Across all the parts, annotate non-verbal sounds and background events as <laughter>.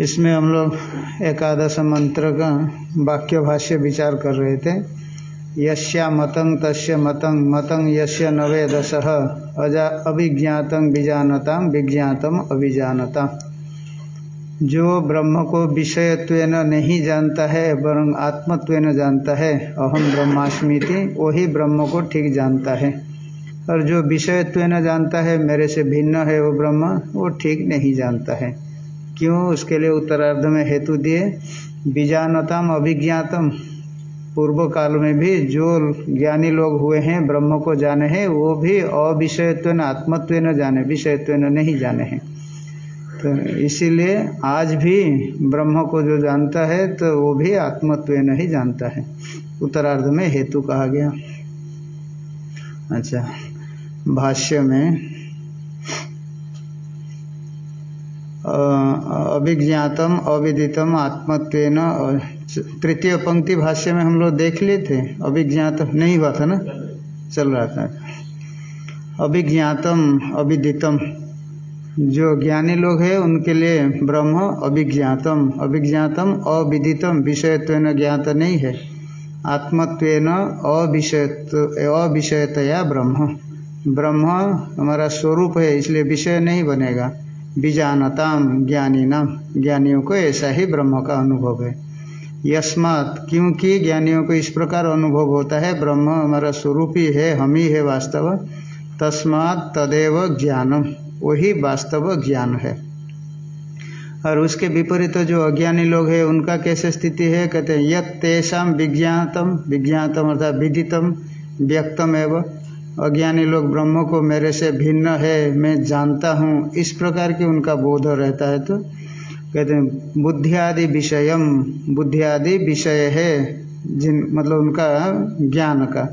इसमें हम लोग एकादश मंत्र का वाक्य भाष्य विचार कर रहे थे। यश्या मतंग तस्य मतंग मतंग यश्य नवे दश अजा अभिज्ञातं विजानता, विज्ञातम अभिजानता। जो ब्रह्म को विषयत्व नहीं जानता है, वरं आत्मत्व जानता है अहम ब्रह्मास्मिति, वही ब्रह्म को ठीक जानता है। और जो विषयत्व जानता है, मेरे से भिन्न है वो ब्रह्म, वो ठीक नहीं जानता है। क्यों? उसके लिए उत्तरार्ध में हेतु दिए। बीजानतम अभिज्ञातम। पूर्व काल में भी जो ज्ञानी लोग हुए हैं, ब्रह्म को जाने हैं, वो भी अविषयत्व आत्मत्व न जाने विषयत्व नहीं जाने हैं। तो इसीलिए आज भी ब्रह्म को जो जानता है तो वो भी आत्मत्व नहीं जानता है। उत्तरार्ध में हेतु कहा गया। अच्छा। भाष्य में अभिज्ञातम, अविदितम, आत्मत्वेन तृतीय पंक्ति भाष्य में हम लोग देख लिए थे। अभिज्ञात नहीं हुआ था ना? चल रहा था। अभिज्ञातम, अविदितम, जो ज्ञानी लोग हैं, उनके लिए ब्रह्म अभिज्ञातम। अभिज्ञातम, अविदितम विषयत्व ज्ञात नहीं है। आत्मत्वेन अविषयत्व, अविषयतया ब्रह्म। ब्रह्म हमारा स्वरूप है, इसलिए विषय नहीं बनेगा। बीजानताम ज्ञानी नाम ज्ञानियों को ऐसा ही ब्रह्म का अनुभव है। यस्मात, क्योंकि ज्ञानियों को इस प्रकार अनुभव होता है, ब्रह्म हमारा स्वरूप ही है हम ही है वास्तव। तस्मात, तदेव ज्ञानम, वही वास्तव ज्ञान है। और उसके विपरीत जो अज्ञानी लोग हैं, उनका कैसे स्थिति है? कहते हैं यत तेषाम विज्ञातम विज्ञातम अर्थात विदितम, व्यक्तम एवं। अज्ञानी लोग ब्रह्म को मेरे से भिन्न है, मैं जानता हूँ। इस प्रकार की उनका बोध रहता है तो कहते हैं बुद्धि आदि विषयम बुद्धि आदि विषय है, जिन मतलब उनका ज्ञान का।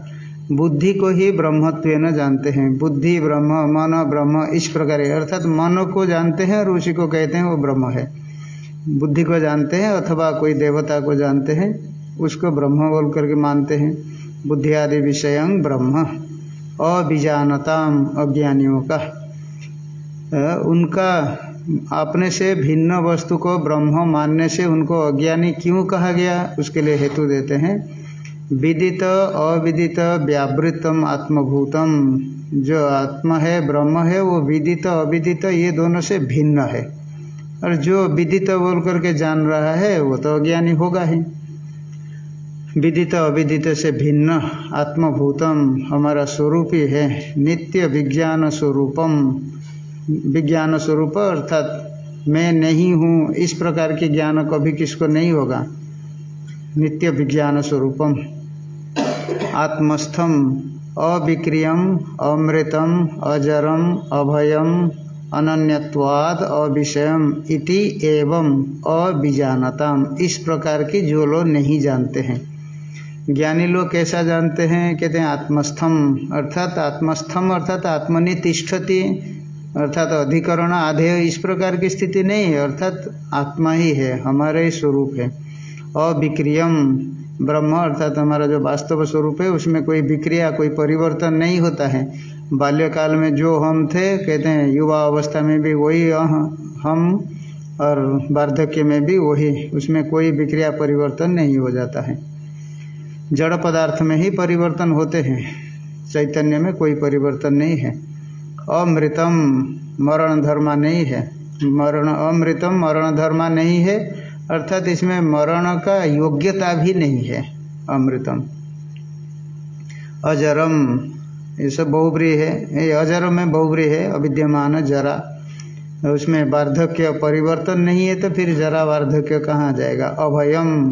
बुद्धि को ही ब्रह्मत्व न जानते हैं। बुद्धि, ब्रह्म, मन, ब्रह्म, इस प्रकार अर्थात मन को जानते हैं और उसी को कहते हैं, वो ब्रह्म है। बुद्धि को जानते हैं अथवा कोई देवता को जानते हैं, उसको ब्रह्म बोल करके मानते हैं। बुद्धि आदि विषय ब्रह्म। अभिजानताम अज्ञानियों का। उनका अपने से भिन्न वस्तु को ब्रह्म मानने से उनको अज्ञानी क्यों कहा गया? उसके लिए हेतु देते हैं। विदित, अविदित, व्यावृतम, आत्मभूतम। जो आत्मा है, ब्रह्म है, वो विदित, अविदित, ये दोनों से भिन्न है। और जो विदित बोल करके जान रहा है, वो तो अज्ञानी होगा ही। विदित अविदित से भिन्न आत्मभूतम हमारा स्वरूप ही है। नित्य विज्ञान स्वरूपम। विज्ञान स्वरूप अर्थात मैं नहीं हूँ, इस प्रकार के ज्ञान कभी किसको नहीं होगा? नित्य विज्ञान स्वरूपम। आत्मस्थम, अविक्रियम, अमृतम, अजरम, अभयम अनन्यवाद अविषयम इति एवं अभिजानताम इस प्रकार की जो लोग नहीं जानते हैं। ज्ञानी लोग कैसा जानते हैं? कहते हैं, आत्मस्थम, अर्थात आत्मस्थम, अर्थात आत्मनि तिष्ठति, अर्थात अधिकरण, आधेय, इस प्रकार की स्थिति नहीं है, अर्थात आत्मा ही है, हमारा ही स्वरूप है। अविक्रियम, ब्रह्म, अर्थात हमारा जो वास्तव स्वरूप है, उसमें कोई विक्रिया, कोई परिवर्तन नहीं होता है। बाल्यकाल में जो हम थे, कहते हैं, युवा अवस्था में भी वही हम, और वार्धक्य में भी वही, उसमें कोई विक्रिया, परिवर्तन नहीं हो जाता है। जड़ पदार्थ में ही परिवर्तन होते हैं। चैतन्य में कोई परिवर्तन नहीं है। अमृतम मरण धर्मा नहीं है। मरण, अमृतम मरण धर्मा नहीं है। अर्थात इसमें मरण का योग्यता भी नहीं है। अमृतम। अजरम, ये सब बहुब्री है। ये अजरम में बहुब्री है, अविद्यमान जरा। उसमें वार्धक्य, परिवर्तन नहीं है तो फिर जरा वार्धक्य कहाँ जाएगा? अभयम।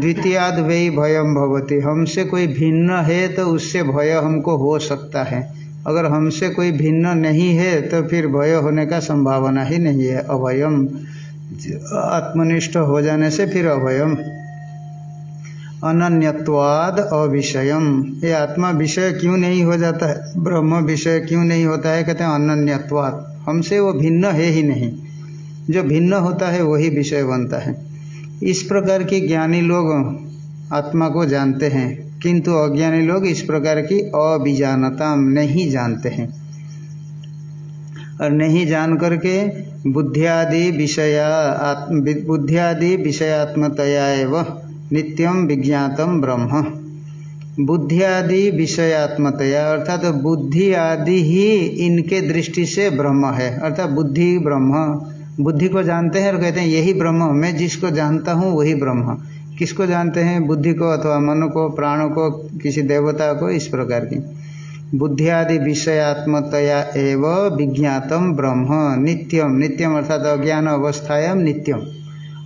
द्वितीयाद वे भयम भवती। हमसे कोई भिन्न है तो उससे भय हमको हो सकता है। अगर हमसे कोई भिन्न नहीं है तो फिर भय होने का संभावना ही नहीं है। अभयम। आत्मनिष्ठ हो जाने से फिर अभयम। अनन्यत्वाद अविषयम। ये आत्मा विषय क्यों नहीं हो जाता है? ब्रह्म विषय क्यों नहीं होता है? कहते हैं अनन्यत्वाद। हमसे वो भिन्न है ही नहीं। जो भिन्न होता है, वही विषय बनता है। इस प्रकार के ज्ञानी लोग आत्मा को जानते हैं, किंतु अज्ञानी लोग इस प्रकार की अभिजानता नहीं जानते हैं। और नहीं जान करके बुद्धियादि विषया बुद्धियादि विषयात्मतया एवं नित्यम विज्ञातम ब्रह्म। बुद्धि आदि विषयात्मतया अर्थात तो बुद्धि आदि ही इनके दृष्टि से ब्रह्म है। अर्थात बुद्धि ब्रह्म। बुद्धि को जानते हैं और कहते हैं, यही ब्रह्म, मैं जिसको जानता हूँ वही ब्रह्म। किसको जानते हैं? बुद्धि को अथवा मन को, प्राण को, किसी देवता को, इस प्रकार की। बुद्धि आदि विषयात्मतया एव विज्ञातम ब्रह्म। नित्यम। नित्यम अर्थात अज्ञान अवस्थायाम नित्यम।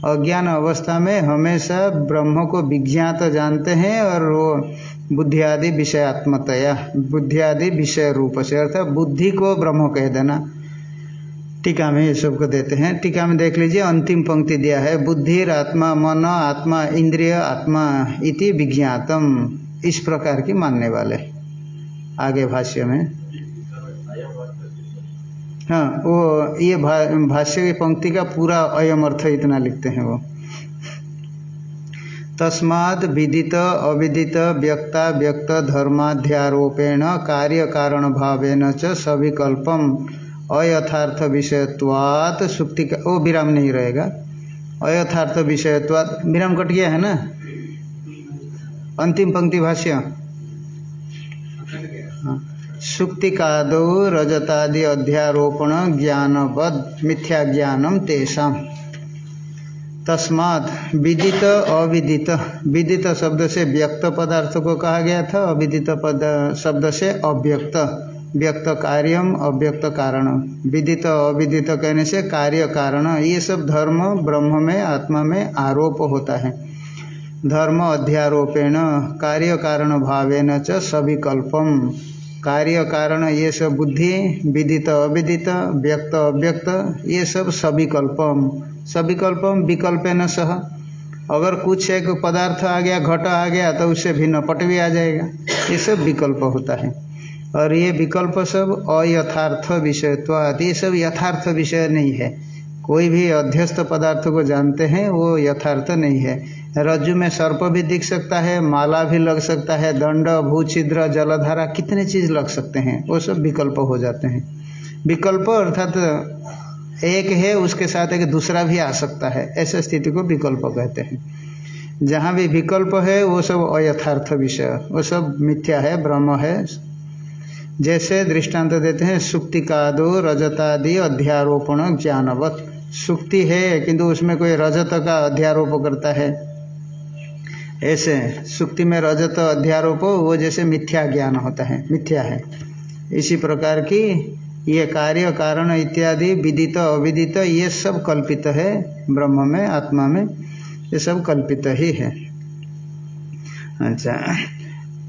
अज्ञान अवस्था में हमेशा ब्रह्म को विज्ञात जानते हैं और वो बुद्धि आदि विषयात्मतया बुद्धि आदि विषय रूप से अर्थात बुद्धि को ब्रह्म कह देना। टीका में ये सबको देते हैं। टीका में देख लीजिए अंतिम पंक्ति दिया है बुद्धि आत्मा मन आत्मा इंद्रिय आत्मा इति विज्ञातम। इस प्रकार की मानने वाले। आगे भाष्य में। हाँ वो ये भा, भाष्य की पंक्ति का पूरा अयम अर्थ इतना लिखते हैं वो। तस्माद विदित, अविदित, व्यक्ता, व्यक्त, धर्माध्यारोपेण कार्य कारण भावेन च सविकल्पम। अयथार्थ विषयत्वात् सुक्ति का वो विराम नहीं रहेगा। अयथार्थ विषयत्वात्, विराम कट गया है ना? अंतिम पंक्ति भाष्य। हाँ। सुक्तिकादो रजतादि अध्यारोपण ज्ञानवद मिथ्या ज्ञानम तेषा तस्मात् विदित अविदित। विदित शब्द से व्यक्त पदार्थ को कहा गया था, अविदित पद शब्द से अव्यक्त। व्यक्त कार्यम, अव्यक्त कारण। विदित, अविदित कहने से कार्य कारण। ये सब धर्म, ब्रह्म में, आत्मा में आरोप होता है। धर्म अध्यारोपेण, कार्य कारण भावेन च सविकल्पम। कार्य कारण ये सब बुद्धि, विदित, अविदित, व्यक्त, अव्यक्त, ये सब सविकल्पम। सविकल्पम विकल्प न सह। अगर कुछ एक पदार्थ आ गया, घट आ गया तो उससे भिन्न पट भी आ जाएगा। ये सब विकल्प होता है। और ये विकल्प सब अयथार्थ विषयत्वाद ये सब यथार्थ विषय नहीं है। कोई भी अध्यस्त पदार्थ को जानते हैं, वो यथार्थ नहीं है। रज्जु में सर्प भी दिख सकता है, माला भी लग सकता है, दंड, भूछिद्र, जलधारा, कितने चीज़ लग सकते हैं, वो सब विकल्प हो जाते हैं। विकल्प अर्थात एक है, उसके साथ एक दूसरा भी आ सकता है। ऐसे स्थिति को विकल्प कहते हैं। जहाँ भी विकल्प है, वो सब अयथार्थ विषय, वो सब मिथ्या है, ब्रह्म है। जैसे दृष्टांत देते हैं, सुक्ति सुक्तिकादो रजतादि अध्यारोपण ज्ञानवत। सुक्ति है, किंतु उसमें कोई रजत का अध्यारोप करता है। ऐसे सुक्ति में रजत अध्यारोप, वो जैसे मिथ्या ज्ञान होता है, मिथ्या है। इसी प्रकार की ये कार्य, कारण इत्यादि, विदित, अविदित, ये सब कल्पित है, ब्रह्म में, आत्मा में, ये सब कल्पित ही है। अच्छा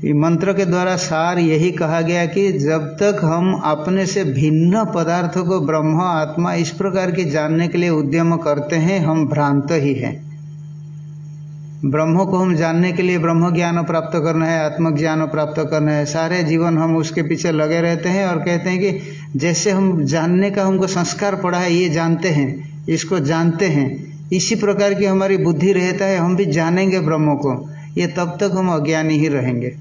ये मंत्र के द्वारा सार यही कहा गया कि जब तक हम अपने से भिन्न पदार्थों को ब्रह्म, आत्मा, इस प्रकार की जानने के लिए उद्यम करते हैं, हम भ्रांत ही हैं। ब्रह्म को हम जानने के लिए ब्रह्म ज्ञान प्राप्त करना है, आत्मज्ञान प्राप्त करना है। सारे जीवन हम उसके पीछे लगे रहते हैं और कहते हैं कि जैसे हम जानने का हमको संस्कार पड़ा है, ये जानते हैं, इसको जानते हैं। इसी प्रकार की हमारी बुद्धि रहता है, हम भी जानेंगे ब्रह्म को। ये तब तक हम अज्ञानी ही रहेंगे।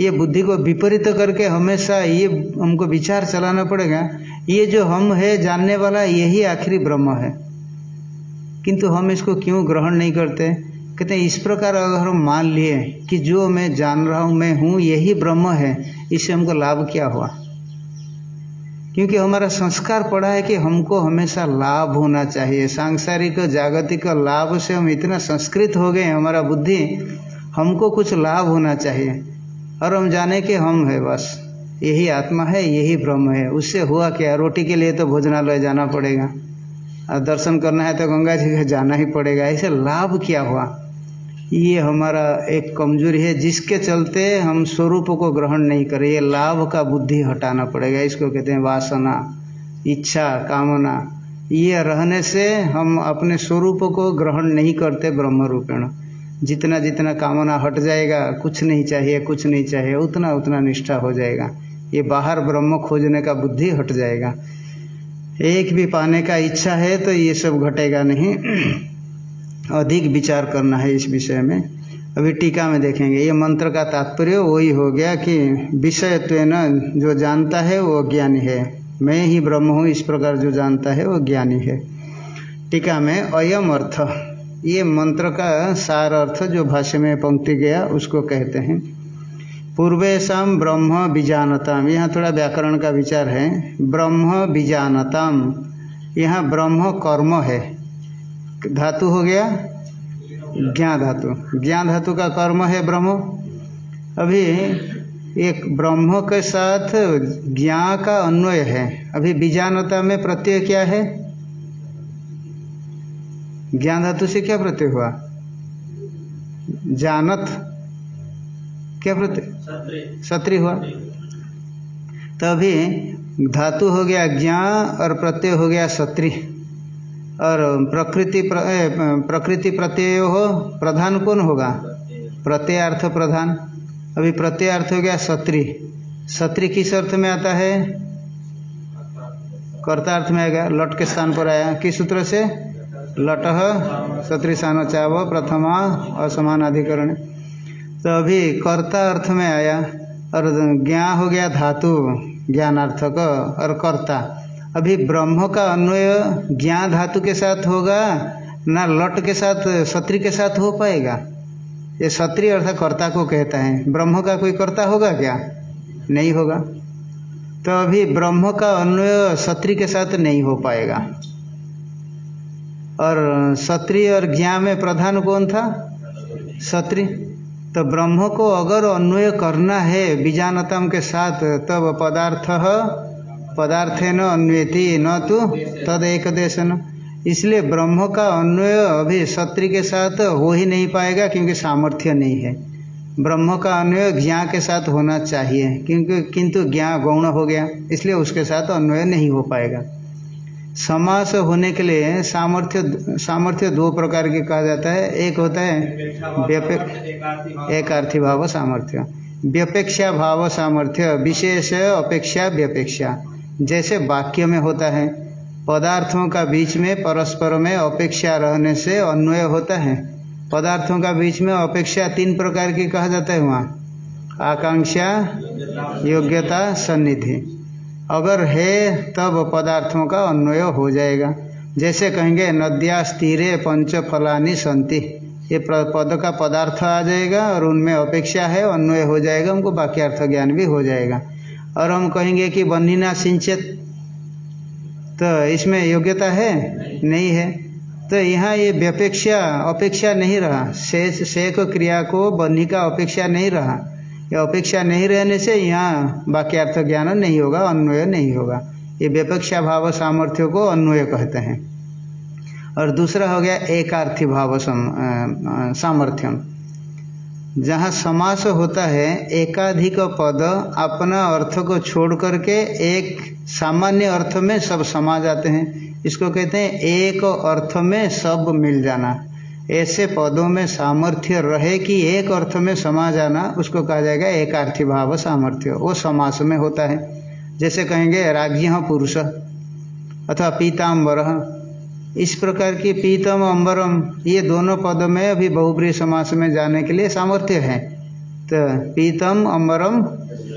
ये बुद्धि को विपरीत करके हमेशा ये हमको विचार चलाना पड़ेगा, ये जो हम है, जानने वाला, यही आखिरी ब्रह्म है। किंतु हम इसको क्यों ग्रहण नहीं करते? कहते हैं, इस प्रकार अगर हम मान लिए कि जो मैं जान रहा हूँ, मैं हूँ, यही ब्रह्म है, इससे हमको लाभ क्या हुआ? क्योंकि हमारा संस्कार पड़ा है कि हमको हमेशा लाभ होना चाहिए। सांसारिक, जागतिक लाभ से हम इतना संस्कृत हो गए हमारा बुद्धि, हमको कुछ लाभ होना चाहिए। और हम जाने कि हम है बस। यही आत्मा है, यही ब्रह्म है। उससे हुआ क्या? रोटी के लिए तो भोजनालय जाना पड़ेगा। और दर्शन करना है तो गंगा जी के जाना ही पड़ेगा। ऐसे लाभ क्या हुआ? ये हमारा एक कमज़ोरी है, जिसके चलते हम स्वरूप को ग्रहण नहीं करें। ये लाभ का बुद्धि हटाना पड़ेगा, इसको कहते हैं वासना, इच्छा, कामना। ये रहने से हम अपने स्वरूप को ग्रहण नहीं करते ब्रह्म रूपेण जितना जितना कामना हट जाएगा, कुछ नहीं चाहिए, कुछ नहीं चाहिए, उतना उतना निष्ठा हो जाएगा। ये बाहर ब्रह्म खोजने का बुद्धि हट जाएगा। एक भी पाने का इच्छा है तो ये सब घटेगा नहीं। अधिक विचार करना है इस विषय में। अभी टीका में देखेंगे। ये मंत्र का तात्पर्य वही हो गया कि विषयत्व जो जानता है वो ज्ञानी है। मैं ही ब्रह्म हूँ, इस प्रकार जो जानता है वो ज्ञानी है। टीका में अयम अर्थ। ये मंत्र का सार अर्थ जो भाष्य में पंक्ति गया, उसको कहते हैं। पूर्वेशम ब्रह्म बीजानताम यहाँ थोड़ा व्याकरण का विचार है। ब्रह्म बीजानताम यहाँ ब्रह्म कर्म है। धातु हो गया? ज्ञा धातु। ज्ञा धातु का कर्म है ब्रह्म। अभी एक ब्रह्म के साथ ज्ञा का अन्वय है। अभी बीजानता में प्रत्यय क्या है? ज्ञान धातु से क्या प्रत्यय हुआ? जानत। क्या प्रत्यय? सत्री हुआ। तो अभी धातु हो गया ज्ञा और प्रत्यय हो गया सत्री और प्रकृति प्र, प्रकृति प्रत्यय हो प्रधान कौन होगा? प्रत्ययार्थ प्रधान। अभी प्रत्ययार्थ हो गया सत्री। सत्री किस अर्थ में आता है? कर्तार्थ में आएगा लट के स्थान पर आया। किस सूत्र से? लट। सत्री सान चाव प्रथमा असमान अधिकरण तो अभी कर्ता अर्थ में आया और ज्ञा हो गया धातु ज्ञानार्थक और कर्ता। अभी ब्रह्म का अन्वय ज्ञा धातु के साथ होगा, ना लट के साथ, सत्री के साथ हो पाएगा? ये सत्री अर्थात कर्ता को कहता है। ब्रह्म का कोई कर्ता होगा क्या? नहीं होगा। तो अभी ब्रह्म का अन्वय सत्री के साथ नहीं हो पाएगा। और सत्री और ज्ञा में प्रधान कौन था? सत्री। तो ब्रह्म को अगर अन्वय करना है, बीजानतम के साथ, तब पदार्थ पदार्थे न अन्वेति न तो तद एक देशन इसलिए ब्रह्म का अन्वय अभी शत्रु के साथ हो ही नहीं पाएगा क्योंकि सामर्थ्य नहीं है। ब्रह्म का अन्वय ज्ञा के साथ होना चाहिए, क्योंकि किंतु ज्ञा गौण हो गया, इसलिए उसके साथ अन्वय नहीं हो पाएगा। समास होने के लिए सामर्थ्य सामर्थ्य दो प्रकार के कहा जाता है। एक होता है व्यपेक्ष एक अर्थी भाव सामर्थ्य। व्यपेक्षा भाव सामर्थ्य, विशेष अपेक्षा व्यपेक्षा। जैसे वाक्य में होता है, पदार्थों का बीच में परस्पर में अपेक्षा रहने से अन्वय होता है। पदार्थों का बीच में अपेक्षा तीन प्रकार की कहा जाता है वहाँ। आकांक्षा, योग्यता, सन्निधि। अगर है, तब पदार्थों का अन्वय हो जाएगा। जैसे कहेंगे, नद्या स्थिरे पंच, फलानी, संति। ये पद का पदार्थ आ जाएगा और उनमें अपेक्षा है, अन्वय हो जाएगा, उनको अर्थ ज्ञान भी हो जाएगा। और हम कहेंगे कि बन्नीना सिंचित तो इसमें योग्यता है? नहीं है। तो यहाँ ये व्यपेक्षा, अपेक्षा नहीं रहा। शेष शेख क्रिया को बन्ही का अपेक्षा नहीं रहा। ये अपेक्षा नहीं रहने से यहाँ वाक्यार्थ ज्ञान नहीं होगा, अन्वय नहीं होगा। ये व्यपेक्षा भाव सामर्थ्य को अन्वय कहते हैं। और दूसरा हो गया एकार्थी भाव सामर्थ्यम। जहाँ समास होता है, एकाधिक पद अपना अर्थ को छोड़ करके एक सामान्य अर्थ में सब समा जाते हैं। इसको कहते हैं, एक अर्थ में सब मिल जाना। ऐसे पदों में सामर्थ्य रहे कि एक अर्थ में समा जाना, उसको कहा जाएगा एकार्थी भाव सामर्थ्य। वो समास में होता है। जैसे कहेंगे राज्य पुरुष अथवा पीताम्बर। इस प्रकार की पीतम अम्बरम ये दोनों पद में अभी बहुप्रिय समास में जाने के लिए सामर्थ्य है। तो पीतम अम्बरम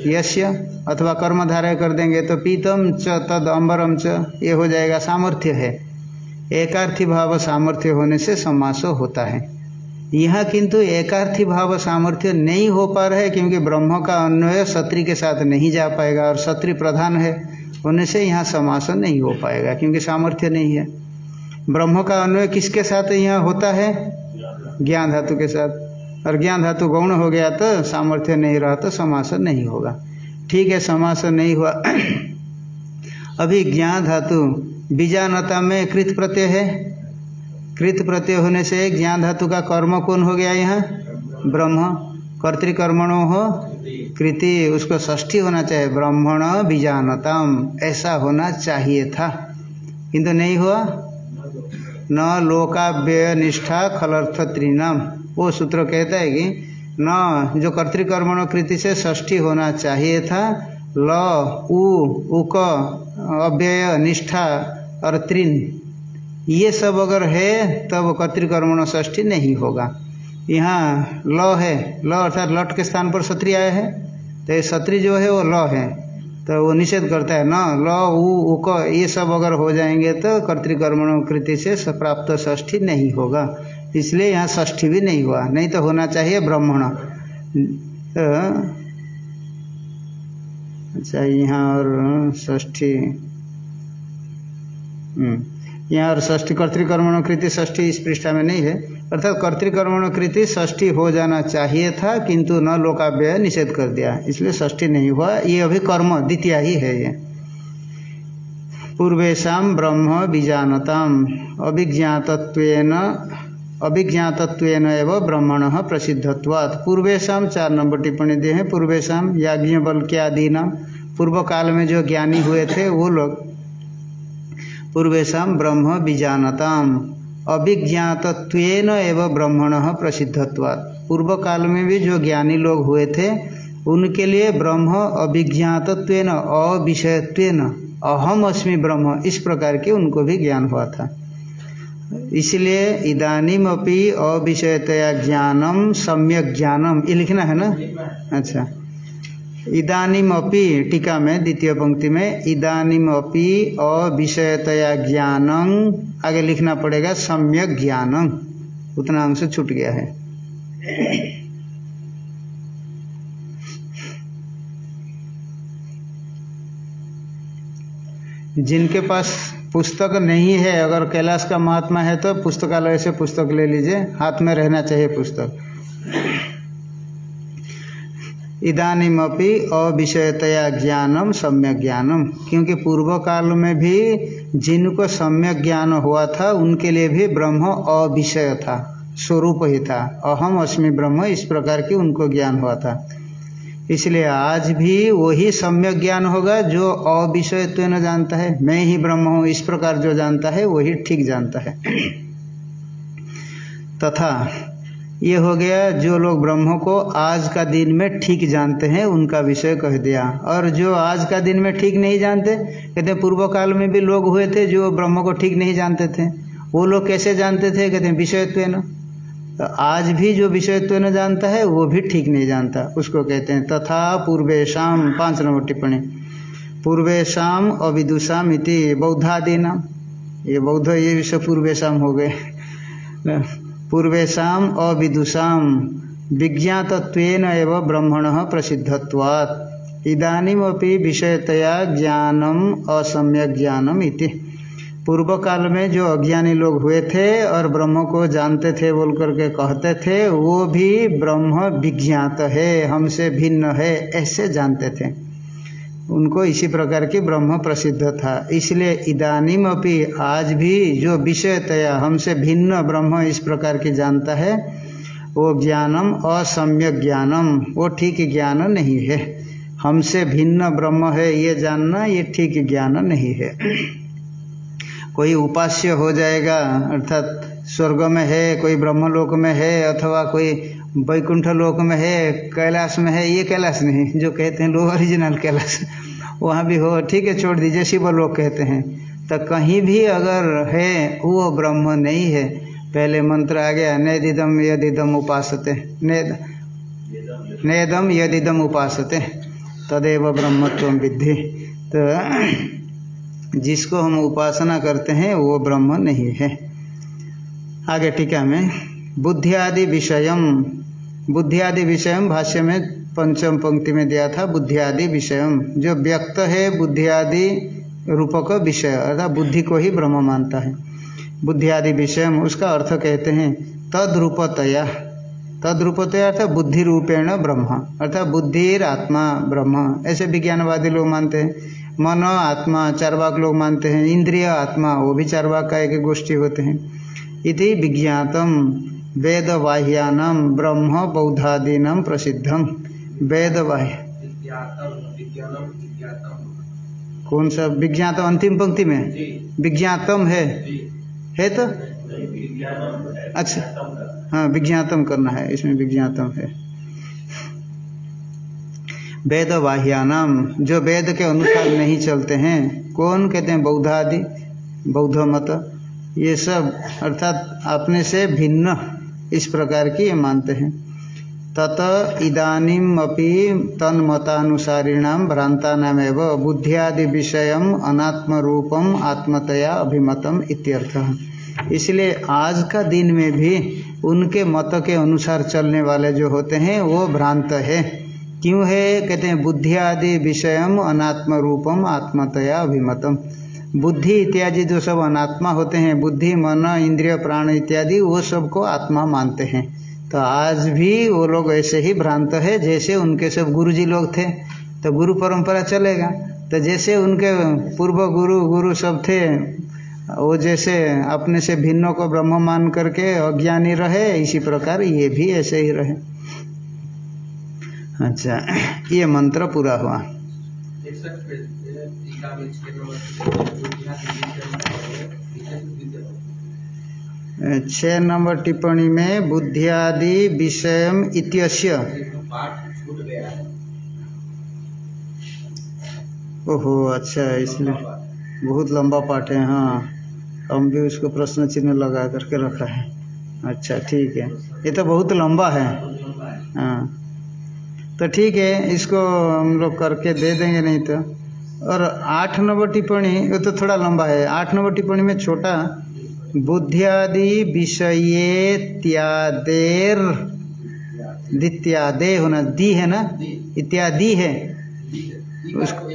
यश्य अथवा कर्मधारय कर देंगे तो पीतम च, तद अम्बरम च, ये हो जाएगा सामर्थ्य है। एकार्थी भाव सामर्थ्य होने से समास होता है। यहाँ किंतु एकार्थी भाव सामर्थ्य नहीं हो पा रहा है क्योंकि ब्रह्म का अन्वय सत्री के साथ नहीं जा पाएगा और सत्री प्रधान है होने से यहाँ समास नहीं हो पाएगा क्योंकि सामर्थ्य नहीं है। ब्रह्म का अन्वय किसके साथ यहाँ होता है? ज्ञान धातु के साथ। और ज्ञान धातु गौण हो गया तो सामर्थ्य नहीं रहा तो समास नहीं होगा। ठीक है समास नहीं हुआ। <clears throat> अभी ज्ञान धातु बीजानता में कृत प्रत्यय है? कृत प्रत्यय होने से ज्ञान धातु का कर्म कौन हो गया यहाँ? ब्रह्म। कर्तिकर्मणो हो? कृति। उसको ष्ठी होना चाहिए। ब्राह्मण बीजानतम। ऐसा होना चाहिए था। किंतु नहीं हुआ। न लोकाव्यय निष्ठा खलर्थ त्रिनाम वो सूत्र कहता है कि न, जो कर्तिकर्मण कृति से षष्ठी होना चाहिए था, ल, उ, उक अव्यय निष्ठा और त्रिन। ये सब अगर है, तब कर्तिकर्मण षष्ठी नहीं होगा। यहाँ ल है। ल अर्थात लट के स्थान पर सत्री आया है। तो ये सत्री जो है, वो ल है। तो वो निषेध करता है न ल उ उक ये सब अगर हो जाएँगे तो कर्तिकर्मण कृति से प्राप्त ष्ठी नहीं होगा। इसलिए यहाँ ष्ठी भी नहीं हुआ। नहीं तो होना चाहिए ब्राह्मण। अच्छा यहाँ और ष्ठी हम्म, यहाँ और ष्ठी कर्तिकर्मण कृति ष्ठी इस पृष्ठा में नहीं है। अर्थात कर्तिकर्मण कृति ष्ठी हो जाना चाहिए था, किंतु न लोकाव्यय निषेध कर दिया। इसलिए ष्ठी नहीं हुआ। ये अभी कर्म द्वितीय ही है ये। पूर्वेशा ब्रह्म बीजानताम अभिज्ञातत्वेन अभिज्ञातत्वेन एवं ब्रह्मण प्रसिद्धत्वात्। पूर्वेशा चार नंबर टिप्पणी दिए हैं। पूर्वेशा याज्ञ बल के आदि नाम पूर्व काल में जो ज्ञानी हुए थे, वो लोग। पूर्वेशा ब्रह्म बीजानताम अभिज्ञातत्वेन एवं ब्रह्मण प्रसिद्धत्वात्। पूर्व काल में भी जो ज्ञानी लोग हुए थे उनके लिए ब्रह्म अभिज्ञातत्वेन अविषयत्वेन अहम अस्मि ब्रह्म इस प्रकार के उनको भी ज्ञान हुआ था। इसलिए इदानीम अपनी अविषयतया ज्ञानम सम्यक ज्ञानम ये लिखना है ना? अच्छा। इदानीम अपि टीका में द्वितीय पंक्ति में इदानीम अपि अविषयतया ज्ञानं, आगे लिखना पड़ेगा सम्यक ज्ञानं। उतना अंश छूट गया है। जिनके पास पुस्तक नहीं है, अगर कैलाश का महात्मा है तो पुस्तकालय से पुस्तक ले लीजिए, हाथ में रहना चाहिए पुस्तक। इदानीमपि अविषयतया ज्ञानम सम्यक ज्ञानम क्योंकि पूर्व काल में भी जिनको सम्यक ज्ञान हुआ था, उनके लिए भी ब्रह्म अविषय था, स्वरूप ही था। अहम अस्मि ब्रह्म, इस प्रकार की उनको ज्ञान हुआ था। इसलिए आज भी वही सम्यक ज्ञान होगा जो अविषयत्व न जानता है, मैं ही ब्रह्म हूँ, इस प्रकार जो जानता है, वही ठीक जानता है। तथा ये हो गया जो लोग ब्रह्म को आज का दिन में ठीक जानते हैं, उनका विषय कह दिया। और जो आज का दिन में ठीक नहीं जानते, कहते पूर्व काल में भी लोग हुए थे जो ब्रह्म को ठीक नहीं जानते थे। वो लोग कैसे जानते थे? कहते हैं विषयत्व तो आज भी जो विषयत्व न जानता है, वो भी ठीक नहीं जानता। उसको कहते हैं तथा पूर्वेशम पाँच नंबर टिप्पणी। पूर्वेशम अविदुषाम इति बौद्धादि नाम ये बौद्ध, ये विषय पूर्वेशम हो गए। पूर्वेशा अविदुषा विज्ञातत्वेन एव ब्रह्मण प्रसिद्धत्वात्। इदानीमपि विषयतया ज्ञानम असम्यक ज्ञानम इति। पूर्व काल में जो अज्ञानी लोग हुए थे और ब्रह्म को जानते थे बोल करके कहते थे, वो भी ब्रह्म विज्ञात है, हमसे भिन्न है, ऐसे जानते थे। उनको इसी प्रकार की ब्रह्म प्रसिद्ध था। इसलिए इदानीम अपनी आज भी जो विषयतया हमसे भिन्न ब्रह्म इस प्रकार की जानता है, वो ज्ञानम असम्यक ज्ञानम, वो ठीक ज्ञान नहीं है। हमसे भिन्न ब्रह्म है ये जानना, ये ठीक ज्ञान नहीं है। कोई उपास्य हो जाएगा, अर्थात स्वर्ग में है, कोई ब्रह्मलोक में है, अथवा कोई वैकुंठ लोक में है, कैलाश में है, ये कैलाश नहीं, जो कहते हैं, लोग ओरिजिनल कैलाश। वहाँ भी हो, ठीक है, छोड़ दीजिए शिव लोग कहते हैं। तो कहीं भी अगर है, वो ब्रह्म नहीं है। पहले मंत्र आ गया, नेदिदम यदिदम उपासते। नेद नेदम यदिदम उपासते। तदेव ब्रह्मत्व विद्धि। तो जिसको हम उपासना करते हैं, वो ब्रह्म नहीं है। आगे टीका में बुद्धि आदि विषयम बुद्धियादि विषयम भाष्य में पंचम पंक्ति में दिया था, बुद्धियादि विषयम, जो व्यक्त है बुद्धियादि रूपक विषय, अर्थात बुद्धि को ही ब्रह्म मानता है। बुद्धियादि विषयम, उसका अर्थ कहते हैं तद्रूपतया। तद्रूपतया अर्थात बुद्धि रूपेण ब्रह्म, अर्थात बुद्धिर आत्मा ब्रह्म। ऐसे विज्ञानवादी लोग मानते हैं, मन आत्मा, चारवाक लोग मानते हैं, इंद्रिय आत्मा, वो भी चारवाक का एक गोष्ठी होते हैं। इति विज्ञातम। वेद बाह्यानाम ब्रह्म बौद्धादीनाम प्रसिद्धम वेद बाह्य कौन सा? विज्ञातम अंतिम पंक्ति में? विज्ञातम है। है तो? अच्छा। हाँ। विज्ञातम करना है इसमें विज्ञातम है। वेद बाह्यानाम जो वेद के अनुसार नहीं चलते हैं कौन कहते हैं? बौद्धादि बौद्ध मत ये सब अर्थात अपने से भिन्न। इस प्रकार की ये मानते हैं। तत इदानीम अपि तन्मतानुसारिणाम भ्रांतानामेव बुद्धियादि विषय अनात्म रूपम आत्मतया अभिमतम इत्यर्थ। इसलिए आज का दिन में भी उनके मत के अनुसार चलने वाले जो होते हैं, वो भ्रांत है। क्यों है? कहते हैं बुद्धि आदि विषयम अनात्म रूपम आत्मतया अभिमतम। बुद्धि इत्यादि जो सब अनात्मा होते हैं, बुद्धि, मन, इंद्रिय, प्राण इत्यादि, वो सबको आत्मा मानते हैं। तो आज भी वो लोग ऐसे ही भ्रांत है, जैसे उनके सब गुरु जी लोग थे तो गुरु परंपरा चलेगा। तो जैसे उनके पूर्व गुरु गुरु सब थे, वो जैसे अपने से भिन्नों को ब्रह्म मान करके अज्ञानी रहे, इसी प्रकार ये भी ऐसे ही रहे। अच्छा ये मंत्र पूरा हुआ। छः नंबर टिप्पणी में बुद्धियादि विषय इत्यस्य। ओहो अच्छा इसलिए बहुत लंबा पाठ है हाँ। हम भी उसको प्रश्न चिन्ह लगा करके रखा है। अच्छा ठीक है। ये तो बहुत लंबा है। हाँ। तो ठीक है, इसको हम लोग करके दे देंगे, नहीं तो। और आठ नंबर टिप्पणी ये तो थोड़ा लंबा है। आठ नंबर टिप्पणी में छोटा बुद्धियादि विषय त्यादेर दित्यादे होना दी है ना? इत्यादि है। उसको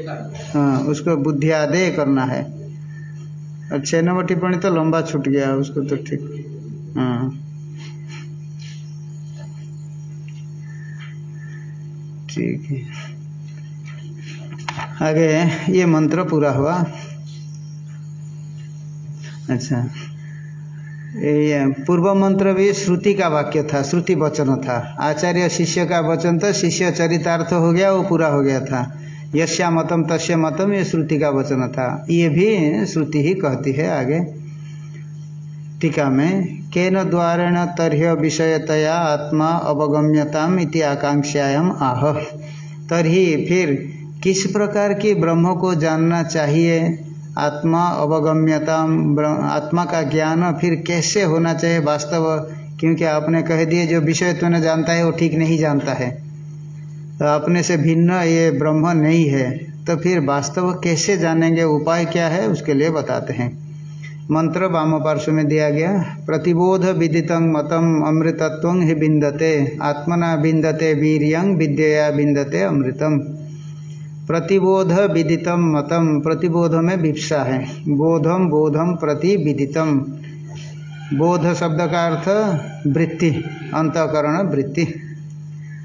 हाँ उसको बुद्धियादे करना है। और छः नंबर टिप्पणी तो लंबा छूट गया उसको तो ठीक। हाँ। ठीक है। आगे ये मंत्र पूरा हुआ। अच्छा। ये पूर्व मंत्र भी श्रुति का वाक्य था, श्रुति वचन था। आचार्य शिष्य का वचन तो शिष्य चरितार्थ हो गया, वो पूरा हो गया था। यश्या मतम तस्य मतम ये श्रुति का वचन था। ये भी श्रुति ही कहती है आगे। टीका में, केन द्वारेण तर्ह्य विषयतया आत्मा अवगम्यताम इति आकांक्षायाम आह। तरी फिर किस प्रकार की ब्रह्म को जानना चाहिए? आत्मा अवगम्यता आत्मा का ज्ञान फिर कैसे होना चाहिए वास्तव? क्योंकि आपने कह दिए, जो विषय न जानता है वो ठीक नहीं जानता है। तो अपने से भिन्न ये ब्रह्म नहीं है। तो फिर वास्तव कैसे जानेंगे? उपाय क्या है? उसके लिए बताते हैं। मंत्र वाम पार्श्व में दिया गया, प्रतिबोध विदित मतम अमृतत्व ही बिंदते आत्मना बिंदते वीरियं विद्या बिंदते अमृतम। प्रतिबोध विदितम मतम। प्रतिबोध में विप्सा है। बोधम बोधम प्रति विदितम। बोध शब्द का अर्थ वृत्ति, अंतकरण वृत्ति।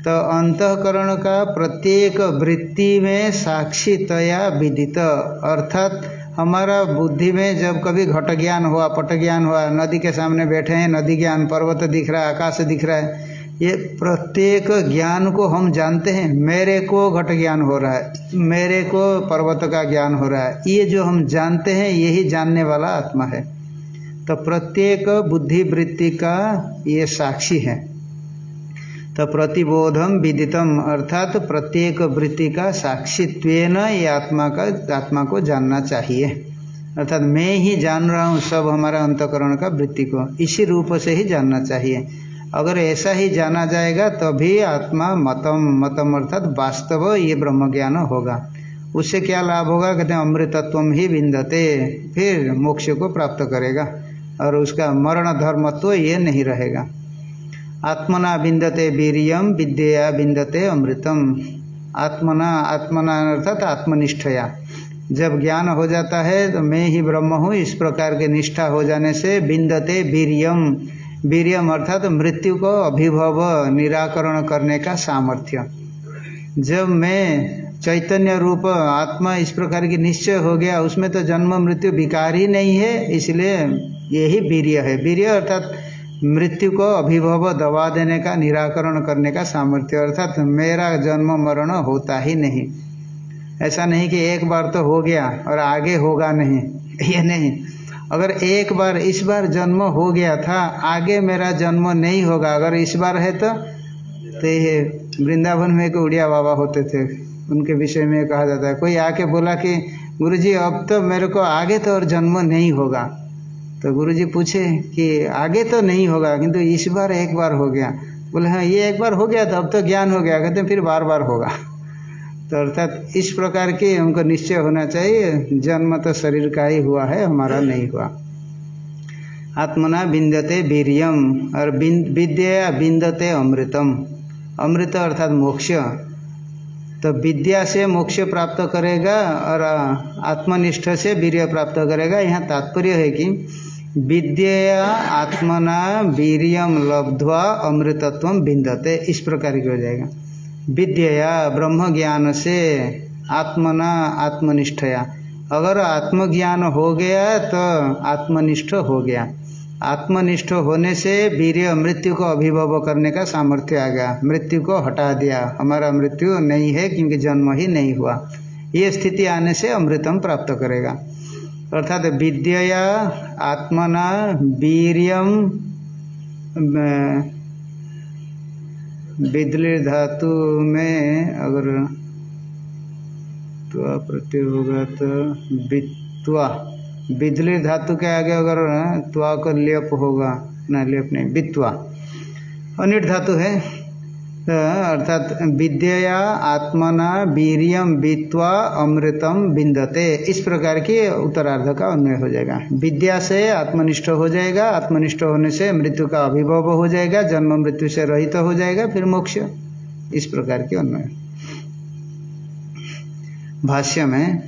तो अंतकरण का प्रत्येक वृत्ति में साक्षीतया विदित, अर्थात हमारा बुद्धि में जब कभी घट ज्ञान हुआ पट ज्ञान हुआ, नदी के सामने बैठे हैं, नदी ज्ञान पर्वत दिख रहा है, आकाश दिख रहा है ये प्रत्येक ज्ञान को हम जानते हैं। मेरे को घट ज्ञान हो रहा है। मेरे को पर्वत का ज्ञान हो रहा है। ये जो हम जानते हैं, यही जानने वाला आत्मा है। तो प्रत्येक बुद्धि वृत्ति का ये साक्षी है। तो प्रतिबोधम विदितम, अर्थात तो प्रत्येक वृत्ति का साक्षित्व ये आत्मा का, आत्मा को जानना चाहिए। अर्थात मैं ही जान रहा हूँ, सब हमारा अंतकरण का वृत्ति को। इसी रूप से ही जानना चाहिए। अगर ऐसा ही जाना जाएगा, तभी आत्मा मतम मतम अर्थात वास्तव ये ब्रह्म ज्ञान होगा। उससे क्या लाभ होगा? कहते हैं, अमृतत्व ही बिंदते फिर मोक्ष को प्राप्त करेगा। और उसका मरण धर्मत्व ये नहीं रहेगा। आत्मना बिंदते वीरियम विद्या बिंदते अमृतम। आत्मना आत्मना अर्थात आत्मनिष्ठया। जब ज्ञान हो जाता है तो मैं ही ब्रह्म हूँ, इस प्रकार के निष्ठा हो जाने से बिंदते वीरियम। वीरियम अर्थात तो मृत्यु को अभिभव निराकरण करने का सामर्थ्य। जब मैं चैतन्य रूप आत्मा इस प्रकार की निश्चय हो गया, उसमें तो जन्म, मृत्यु विकार ही नहीं है, इसलिए यही वीर्य है। वीर्य अर्थात मृत्यु को अभिभव दबा देने का, निराकरण करने का सामर्थ्य। अर्थात मेरा जन्म, मरण होता ही नहीं। ऐसा नहीं कि एक बार तो हो गया और आगे होगा नहीं। <laughs> ये नहीं। अगर एक बार इस बार जन्म हो गया था, आगे मेरा जन्म नहीं होगा। अगर इस बार है तो तो ये वृंदावन में एक उड़िया बाबा होते थे। उनके विषय में कहा जाता है। कोई आके बोला कि, गुरुजी, अब तो मेरे को आगे तो और जन्म नहीं होगा। तो गुरुजी पूछे कि, आगे तो नहीं होगा, किंतु इस बार एक बार हो गया। बोले हाँ ये एक बार हो गया तो अब तो ज्ञान हो गया। कहते फिर बार बार होगा। तो अर्थात इस प्रकार की हमको निश्चय होना चाहिए। जन्म तो शरीर का ही हुआ है, हमारा नहीं हुआ। आत्मना बिंदते वीरियम, और विद्या बिंदते अमृतम। अमृत अर्थात मोक्ष। तो विद्या से मोक्ष प्राप्त करेगा, और आत्मनिष्ठ से वीर्य प्राप्त करेगा। यहाँ तात्पर्य है कि विद्या, आत्मना, वीरियम, लब्ध्वा अमृतत्व बिंदते। इस प्रकार की हो जाएगा। विद्या ब्रह्म ज्ञान से आत्मना आत्मनिष्ठया। अगर आत्मज्ञान हो गया तो आत्मनिष्ठ हो गया। आत्मनिष्ठ होने से वीर मृत्यु को अभिभव करने का सामर्थ्य आ गया। मृत्यु को हटा दिया। हमारा मृत्यु नहीं है, क्योंकि जन्म ही नहीं हुआ। ये स्थिति आने से अमृतम प्राप्त करेगा। अर्थात विद्या आत्मना, वीरियम बिजली धातु में अगर तो प्रत्यय होगा तो बित्वा। बिदली धातु के आगे अगर त्वा का लेप होगा, ना लेप नहीं, बित्वा। अनिट धातु है। अर्थात विद्या आत्मना वीरियम बित्वा अमृतम बिंदते इस प्रकार की उत्तरार्ध का अन्वय हो जाएगा। विद्या से आत्मनिष्ठ हो जाएगा, आत्मनिष्ठ होने से मृत्यु का अभिभव हो जाएगा, जन्म मृत्यु से रहित तो हो जाएगा, फिर मोक्ष। इस प्रकार के अन्वय। भाष्य में,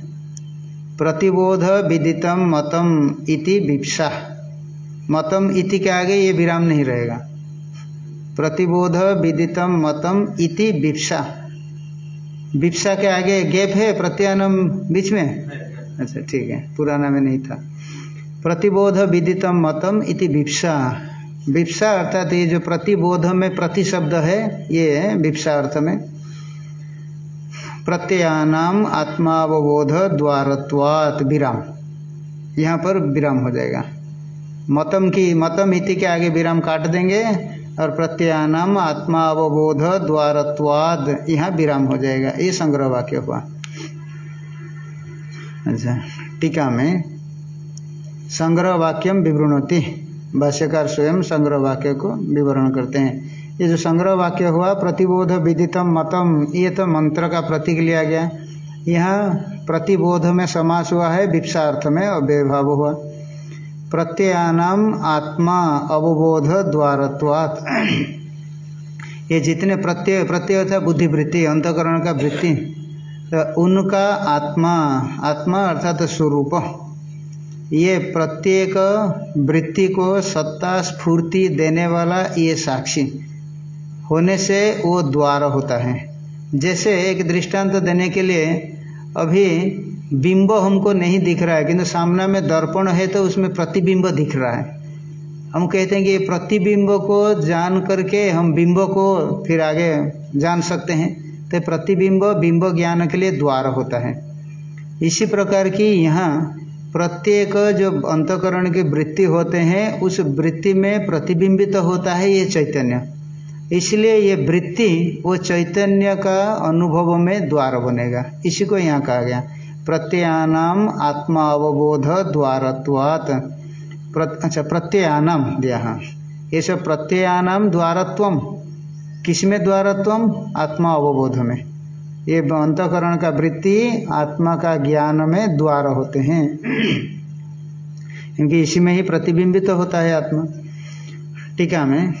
प्रतिबोध विदितम मतम इति विप्सा। मतम इति के आगे ये विराम नहीं रहेगा। प्रतिबोध विदितम मतम इति विप्सा विप्सा के आगे गैप है प्रत्यानम बीच में? अच्छा ठीक है, पुराना में नहीं था। प्रतिबोध विदितम मतम इति विप्सा विप्सा अर्थात ये जो प्रतिबोध में प्रति शब्द है, ये विप्सा अर्थ में। प्रत्ययानाम आत्मावबोध द्वारत्वात विराम। यहाँ पर विराम हो जाएगा। मतम की मतम इति के आगे विराम काट देंगे और प्रत्ययानाम आत्मावबोध द्वारत्वाद, यहाँ विराम हो जाएगा। ये संग्रह वाक्य हुआ। अच्छा टीका में संग्रह वाक्यम विवृणति। भाष्यकार स्वयं संग्रह वाक्य को विवरण करते हैं। ये जो संग्रह वाक्य हुआ, प्रतिबोध विदितम मतम, ये तो मंत्र का प्रतीक लिया गया। यहाँ प्रतिबोध में समास हुआ है, विप्सार्थ में अव्यभाव हुआ। प्रत्ययानाम आत्मा अवबोध द्वारत्वात्। ये जितने प्रत्यय प्रत्यय था बुद्धिवृत्ति, अंतकरण का वृत्ति तो उनका आत्मा आत्मा अर्थात स्वरूप। ये प्रत्येक वृत्ति को सत्ता, स्फूर्ति देने वाला ये साक्षी। होने से वो द्वार होता है। जैसे एक दृष्टांत देने के लिए, अभी बिंब हमको नहीं दिख रहा है। किंतु सामने में दर्पण है तो उसमें प्रतिबिंब दिख रहा है। हम कहते हैं कि प्रतिबिंब को जान करके हम बिंब को फिर आगे जान सकते हैं। तो प्रतिबिंब, बिंब ज्ञान के लिए द्वार होता है। इसी प्रकार की यहाँ प्रत्येक जो अंतकरण की वृत्ति होते हैं, उस वृत्ति में प्रतिबिंबित तो होता है ये चैतन्य। इसलिए ये वृत्ति, वो चैतन्य का अनुभव में द्वार बनेगा। इसी को यहाँ कहा गया। प्रत्ययानाम आत्मा अवबोध द्वारत्वात अच्छा प्रत्ययानाम दिया हाँ। ये सब प्रत्ययानाम द्वारत्व किसमें द्वारत्व आत्मा अवबोध में। ये अंतकरण का वृत्ति आत्मा का ज्ञान में द्वार होते हैं। क्योंकि इसी में ही प्रतिबिंबित तो होता है आत्मा। टीका में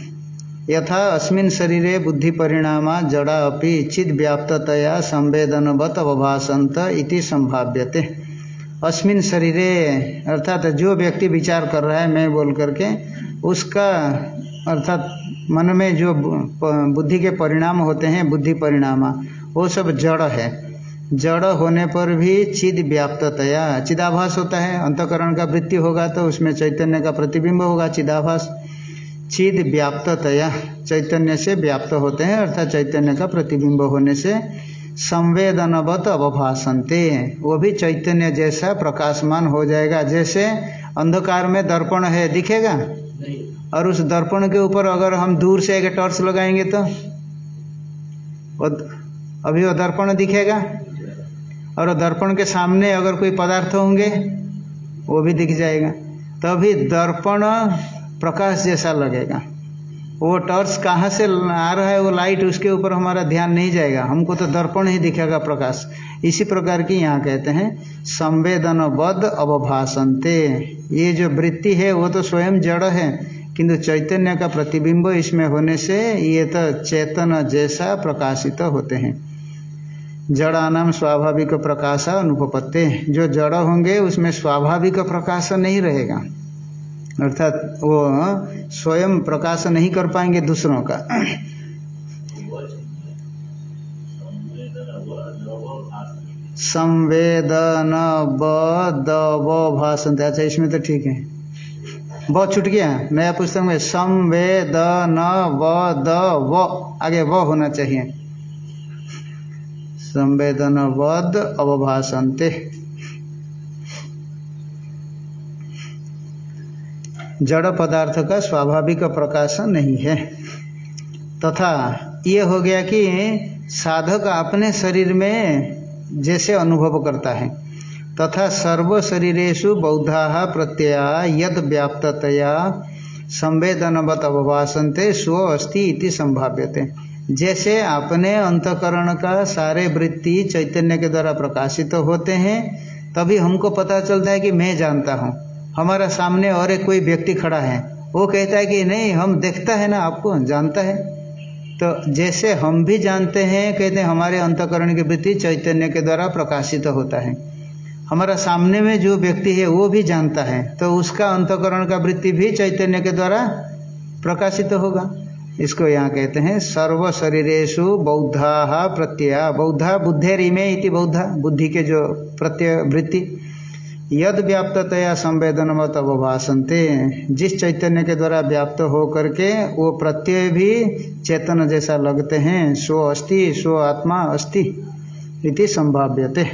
यथा अस्मिन शरीरे बुद्धि परिणामा जड़ा अपि चिद व्याप्ततया संवेदनवत अवभाषंत इति संभाव्यते अस्मिन शरीरे, अर्थात जो व्यक्ति विचार कर रहा है, मैं बोल करके, उसका, अर्थात मन में जो बुद्धि के परिणाम होते हैं बुद्धि परिणामा वो सब जड़ है। जड़ होने पर भी चिद व्याप्ततया चिदाभास होता है, अंतकरण का वृत्ति होगा तो उसमें चैतन्य का प्रतिबिंब होगा, चिदाभास। चिद व्याप्ततया चैतन्य से व्याप्त होते हैं अर्थात चैतन्य का प्रतिबिंब होने से संवेदनवत अवभाषंते वो भी चैतन्य जैसा प्रकाशमान हो जाएगा जैसे अंधकार में दर्पण है दिखेगा? और उस दर्पण के ऊपर अगर हम दूर से एक टॉर्च लगाएँगे तो? अभी वो दर्पण दिखेगा? और दर्पण के सामने अगर कोई पदार्थ होंगे वो भी दिख जाएगा। तभी दर्पण प्रकाश जैसा लगेगा। वो टॉर्च कहाँ से आ रहा है, वो लाइट उसके ऊपर हमारा ध्यान नहीं जाएगा। हमको तो दर्पण ही दिखेगा प्रकाश। इसी प्रकार की यहाँ कहते हैं संवेदन बद अवभाषंते ये जो वृत्ति है, वो तो स्वयं जड़ है, किंतु चैतन्य का प्रतिबिंब इसमें होने से ये तो चेतन जैसा प्रकाशित तो होते हैं। जड़ानाम स्वाभाविक प्रकाश अनुपत्ते जो जड़ होंगे, उसमें स्वाभाविक प्रकाश नहीं रहेगा। अर्थात वो स्वयं प्रकाश नहीं कर पाएँगे दूसरों का। संवेदन भाषण अच्छा इसमें तो ठीक है। ब छूट गया। नया पुस्तक में संवेदन व द व आगे व होना चाहिए। संवेदन संवेदनवद अवभाषंते जड़ पदार्थ का स्वाभाविक प्रकाश नहीं है। तथा ये हो गया कि साधक अपने शरीर में जैसे अनुभव करता है, तथा सर्व शरीरेशु बौद्धा प्रत्यया यद व्याप्ततया संवेदनवत अवभाषंते स्व अस्ति इति संभाव्यते। जैसे अपने अंतकरण का सारे वृत्ति चैतन्य के द्वारा प्रकाशित तो होते हैं, तभी हमको पता चलता है कि मैं जानता हूँ। हमारा सामने और एक कोई व्यक्ति खड़ा है। वो कहता है कि नहीं, हम देखता है ना, आपको जानता है। तो जैसे हम भी जानते हैं, कहते हैं, हमारे अंतकरण की वृत्ति चैतन्य के द्वारा प्रकाशित तो होता है। हमारा सामने में जो व्यक्ति है, वो भी जानता है। तो उसका अंतकरण का वृत्ति भी चैतन्य के द्वारा प्रकाशित तो होगा। इसको यहाँ कहते हैं सर्व शरीरेशु बौद्धा प्रत्यय। बौद्धा बुद्धेरिमे इति बौद्धा, बुद्धि के जो प्रत्यय वृत्ति। यद व्याप्ततया संवेदनवत अवभाषंते जिस चैतन्य के द्वारा व्याप्त हो करके वो प्रत्यय भी चेतन जैसा लगते हैं स्व अस्ति स्व आत्मा अस्ति इति संभाव्यते।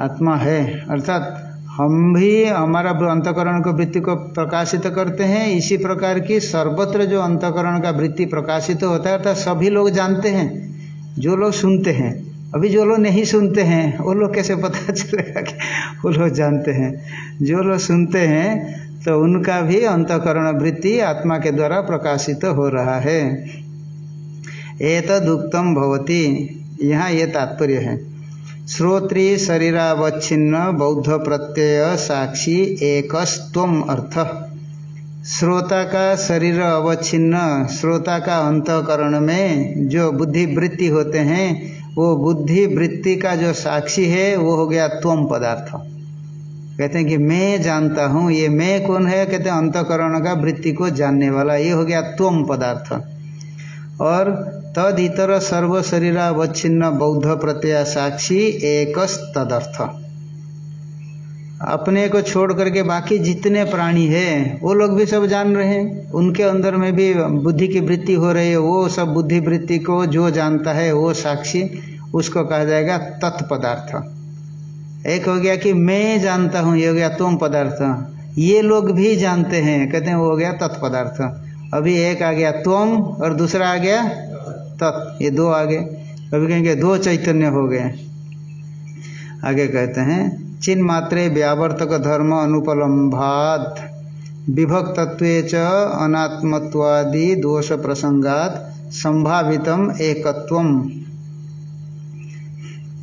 आत्मा है, अर्थात हम भी हमारा अंतकरण को वृत्ति को प्रकाशित करते हैं, इसी प्रकार की सर्वत्र जो अंतकरण का वृत्ति प्रकाशित होता है, अर्थात सभी लोग जानते हैं, जो लोग सुनते हैं। अभी जो लोग नहीं सुनते हैं, वो लोग कैसे पता <laughs> चलेगा कि वो लोग जानते हैं? जो लोग सुनते हैं तो उनका भी अंतकरण वृत्ति आत्मा के द्वारा प्रकाशित हो रहा है। एतद उत्तम भवती। यहाँ ये तात्पर्य है। श्रोत्री शरीरावच्छिन्न, बौद्ध प्रत्यय, साक्षी एकस्तम अर्थ। श्रोता का शरीर अवच्छिन्न, श्रोता का अंतकरण में जो बुद्धि वृत्ति होते हैं वो बुद्धि वृत्ति का जो साक्षी है, वो हो गया त्वम पदार्थ। कहते हैं कि मैं जानता हूँ, ये मैं कौन है? कहते हैं अंतकरण का वृत्ति को जानने वाला, ये हो गया त्वम पदार्थ। और तद इतर सर्व शरीरावच्छिन्न बौद्ध प्रत्यय साक्षी एक तदर्थ अपने को छोड़ करके बाकी जितने प्राणी है, वो लोग भी सब जान रहे हैं। उनके अंदर में भी बुद्धि की वृत्ति हो रही है, वो सब बुद्धि वृत्ति को जो जानता है, वो साक्षी, उसको कहा जाएगा तत्पदार्थ। एक हो गया कि मैं जानता हूँ, ये हो गया तुम पदार्थ। ये लोग भी जानते हैं, कहते हैं वो हो गया तत्पदार्थ। अभी एक आ गया तुम, और दूसरा आ गया तत्। ये दो आगे अभी कहेंगे दो चैतन्य हो गए। आगे कहते हैं चिन्ह मात्रे व्यावर्तक धर्म अनुपलम्भात विभक्तत्व च अनात्मत्वादि दोष प्रसंगात संभावितम एकत्वम।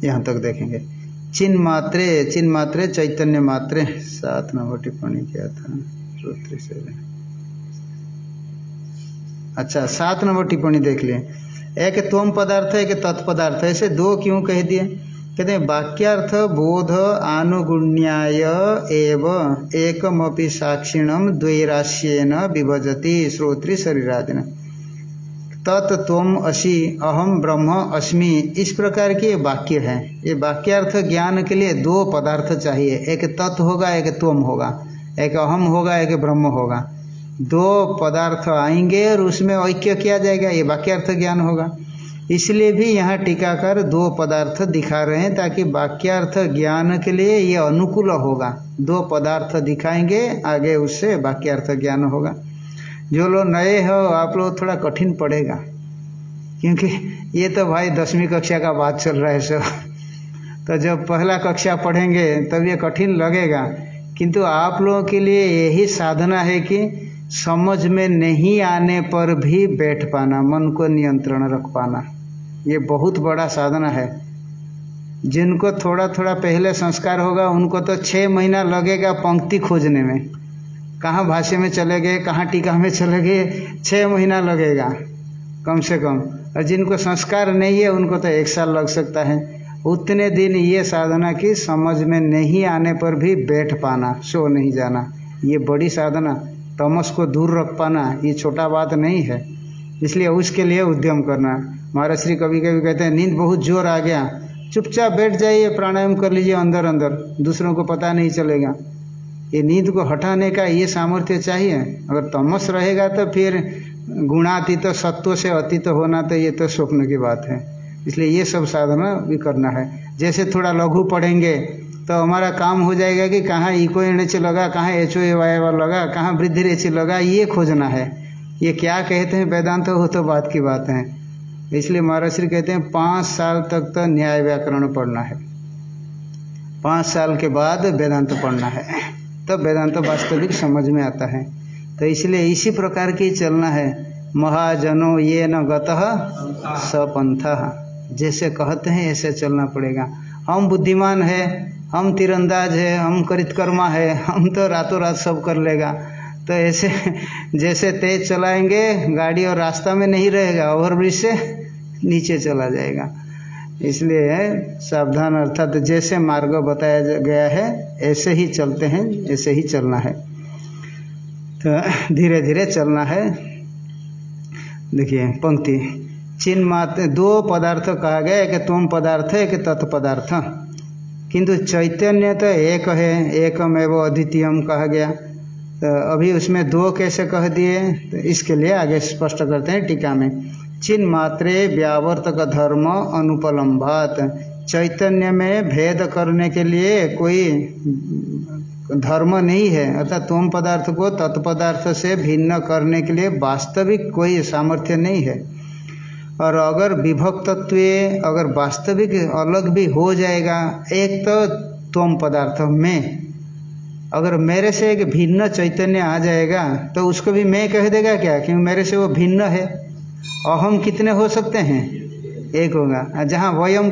यहाँ तक देखेंगे। चिन्ह मात्रे चिन्ह मात्रे चैतन्य मात्रे सात नंबर टिप्पणी किया था से। अच्छा सात नंबर टिप्पणी देख लिए। एक तोम पदार्थ है एक तत्पदार्थ, ऐसे दो क्यों कह दिए? कहते हैं, वाक्यार्थ बोध आनुगुण्याय एव एकमपि साक्षिणम द्वैराश्यन विभजति श्रोत्री शरीरादिन। तत्व असी अहम ब्रह्म अस्मि, इस प्रकार के वाक्य है। ये वाक्यार्थ ज्ञान के लिए दो पदार्थ चाहिए, एक तत् होगा, एक त्वम होगा, एक अहम होगा, एक ब्रह्म होगा। दो पदार्थ आएँगे और उसमें ऐक्य किया जाएगा, ये वाक्यार्थ ज्ञान होगा। इसलिए भी यहाँ टीकाकार दो पदार्थ दिखा रहे हैं ताकि वाक्यार्थ ज्ञान के लिए ये अनुकूल होगा। दो पदार्थ दिखाएँगे, आगे उससे वाक्यार्थ ज्ञान होगा। जो लोग नए हो, आप लोग थोड़ा कठिन पड़ेगा। क्योंकि ये तो भाई दसवीं कक्षा का बात चल रहा है सब। तो जब पहला कक्षा पढ़ेंगे, तब ये कठिन लगेगा। किंतु आप लोगों के लिए यही साधना है कि समझ में नहीं आने पर भी बैठ पाना, मन को नियंत्रण रख पाना। ये बहुत बड़ा साधना है। जिनको थोड़ा थोड़ा पहले संस्कार होगा, उनको तो छः महीना लगेगा पंक्ति खोजने में। कहाँ भाष्य में चले गए, कहाँ टीका में चले गए छः महीना लगेगा, कम से कम। और जिनको संस्कार नहीं है, उनको तो एक साल लग सकता है। उतने दिन ये साधना की समझ में नहीं आने पर भी बैठ पाना, सो नहीं जाना, ये बड़ी साधना। तमस को दूर रख पाना, ये छोटा बात नहीं है। इसलिए उसके लिए उद्यम करना। महाराज श्री कभी कभी कहते हैं, नींद बहुत ज़ोर आ गया। चुपचाप बैठ जाइए, प्राणायाम कर लीजिए अंदर अंदर। दूसरों को पता नहीं चलेगा। ये नींद को हटाने का ये सामर्थ्य चाहिए। अगर तमस रहेगा तो फिर गुणातीत तो सत्व से अतीत होना तो ये तो स्वप्न की बात है। इसलिए ये सब साधना भी करना है। जैसे थोड़ा लघु पढ़ेंगे तो हमारा काम हो जाएगा कि कहाँ इको एच लगा, कहाँ एच ओ वाई लगा, कहाँ वृद्धि रेच लगा, ये खोजना है। ये क्या कहते हैं, वेदांत हो तो बात की बात है। इसलिए महाराज श्री कहते हैं, पाँच साल तक तो न्याय व्याकरण पढ़ना है। पाँच साल के बाद वेदांत पढ़ना है। तब तो वेदांत वास्तविक समझ में आता है। तो इसलिए इसी प्रकार की चलना है। महाजनो ये न गत सपंथ। जैसे कहते हैं, ऐसे चलना पड़ेगा। हम बुद्धिमान है, हम तीरंदाज है, हम करितकर्मा है, हम तो रातों रात सब कर लेगा। तो ऐसे, जैसे तेज चलाएँगे, गाड़ी और रास्ता में नहीं रहेगा ओवरब्रिज से नीचे चला जाएगा। इसलिए सावधान अर्थात जैसे मार्ग बताया गया है, ऐसे ही चलते हैं, ऐसे ही चलना है। तो धीरे धीरे चलना है। देखिए, पंक्ति। चिन्ह मात्र, दो पदार्थ कहा गया, एक तुम पदार्थ, एक तत्पदार्थ। किंतु चैतन्य तो एक है एकम एकमेव अद्वितीयम कहा गया। तो अभी उसमें दो कैसे कह दिए? तो इसके लिए आगे स्पष्ट करते हैं टीका में। चिन्ह मात्रे व्यावर्तक धर्म अनुपलम्भात। चैतन्य में भेद करने के लिए कोई धर्म नहीं है, अर्थात तुम पदार्थ को तत्पदार्थ से भिन्न करने के लिए वास्तविक कोई सामर्थ्य नहीं है। और अगर विभक्तत्व अगर वास्तविक अलग भी हो जाएगा, एक तो तुम पदार्थ में। अगर मेरे से एक भिन्न चैतन्य आ जाएगा तो उसको भी मैं कह देगा क्या? क्योंकि मेरे से वो भिन्न है? अहम कितने हो सकते हैं? एक होगा। जहाँ वयम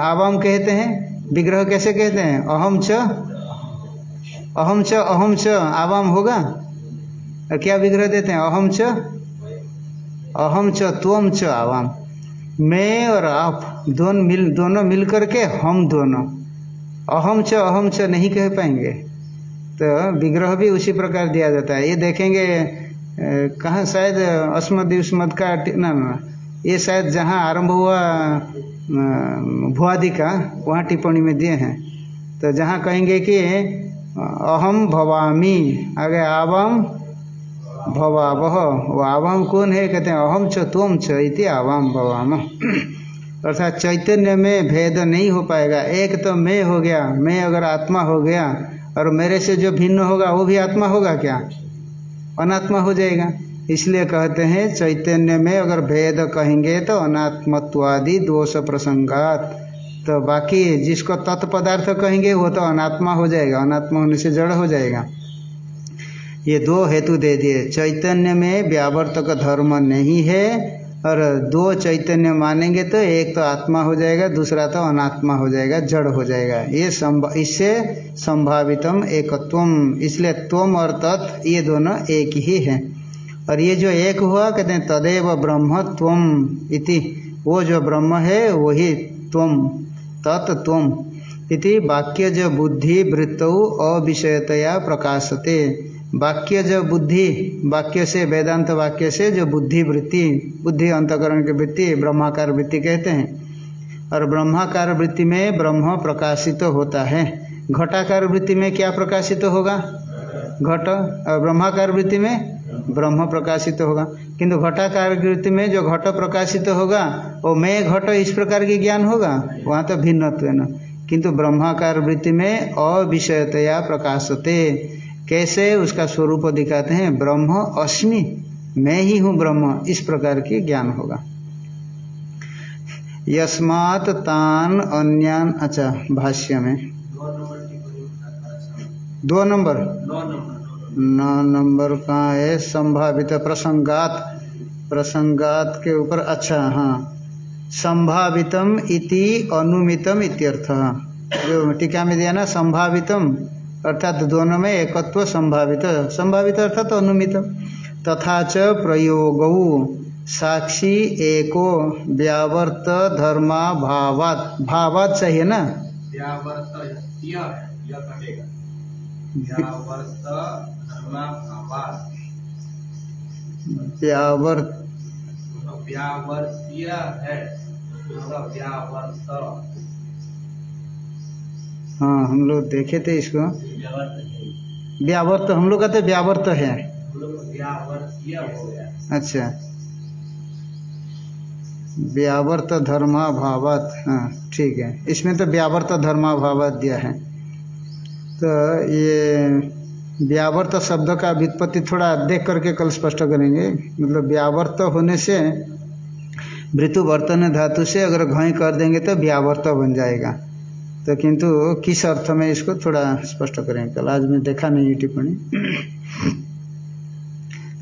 आवाम कहते हैं, विग्रह कैसे कहते हैं? अहम च अहम च अहम च, आवाम होगा? क्या विग्रह देते हैं? अहम च अहम च, त्वम च, आवाम। मैं और आप दोनों मिल दोनों मिल करके हम दोनों। अहम च अहम च नहीं कह पाएँगे। तो विग्रह भी उसी प्रकार दिया जाता है। ये देखेंगे कहाँ शायद अस्मद युष्मद का ना ना, ये शायद जहाँ आरंभ हुआ भुआदि का, वहाँ टिप्पणी में दिए हैं। तो जहाँ कहेंगे कि अहम भवामी, आगे आवाम भवावह वो आवाम कौन है? कहते हैं अहम च तुम च इति आवाम भवाम। <clears throat> अर्थात चैतन्य में भेद नहीं हो पाएगा। एक तो मैं हो गया, मैं अगर आत्मा हो गया और मेरे से जो भिन्न होगा, वो भी आत्मा होगा क्या? अनात्मा हो जाएगा। इसलिए कहते हैं, चैतन्य में अगर भेद कहेंगे तो अनात्मत्वादि दोष प्रसंगात। तो बाकी जिसको तत्पदार्थ कहेंगे, वो तो अनात्मा हो जाएगा। अनात्मा होने से जड़ हो जाएगा। ये दो हेतु दे दिए। चैतन्य में व्यावर्तक धर्म नहीं है। और दो चैतन्य मानेंगे तो एक तो आत्मा हो जाएगा, दूसरा तो अनात्मा हो जाएगा, जड़ हो जाएगा। ये संभा, इससे संभावितम एकत्वम, इसलिए त्वम और तत्, ये दोनों एक ही है। और ये जो एक हुआ, कहते हैं, तदेव ब्रह्म त्वम इति। वो जो ब्रह्म है, वही त्वम, तत् त्वम इति। वाक्य जो बुद्धि, वृत्तौ, अविषयतया प्रकाशते। वाक्य जो बुद्धि, वाक्य से, वेदांत वाक्य से जो बुद्धि वृत्ति, बुद्धि अंतकरण की वृत्ति, ब्रह्माकार वृत्ति कहते हैं। और ब्रह्माकार वृत्ति में ब्रह्म प्रकाशित तो होता है। घटाकार वृत्ति में क्या प्रकाशित तो होगा? घट। और ब्रह्माकार वृत्ति में ब्रह्म प्रकाशित तो होगा। किंतु घटाकार वृत्ति में जो घट प्रकाशित होगा, वो मैं घट इस प्रकार की ज्ञान होगा? वहाँ तो भिन्न किंतु ब्रह्माकार वृत्ति में अविषयतया प्रकाशते। कैसे उसका स्वरूप दिखाते हैं? ब्रह्म अस्मि मैं ही हूँ ब्रह्म। इस प्रकार की ज्ञान होगा। यस्मात तान अन्यान अच्छा भाष्य में। दो नंबर। नौ नंबर कहाँ है संभावित प्रसंगात। प्रसंगात के ऊपर अच्छा हाँ। संभावितम इति अनुमितम इत्यर्थ। जो टीका में दिया ना, संभावितम। अर्थात दोनों में एकत्व संभावित संभावित अर्थात अनुमित। तथा च प्रयोग साक्षी एको व्यावर्त धर्मा भावात भावात चाहिए ना? व्यावर्त व्यावर्तीय है। हाँ हम लोग देखे थे इसको। व्यावर्त, हम लोग कहते व्यावर्त है। अच्छा। व्यावर्त धर्माभावत हाँ ठीक है। इसमें तो व्यावर्त धर्माभावत दिया है। तो ये व्यावर्त शब्द का व्युत्पत्ति थोड़ा देख करके कल स्पष्ट करेंगे। मतलब व्यावर्त होने से मृत्यु वर्तन धातु से अगर घई कर देंगे तो व्यावर्त बन जाएगा। तो किंतु किस अर्थ में इसको थोड़ा स्पष्ट करें? कल आज मैं देखा नहीं टिप्पणी।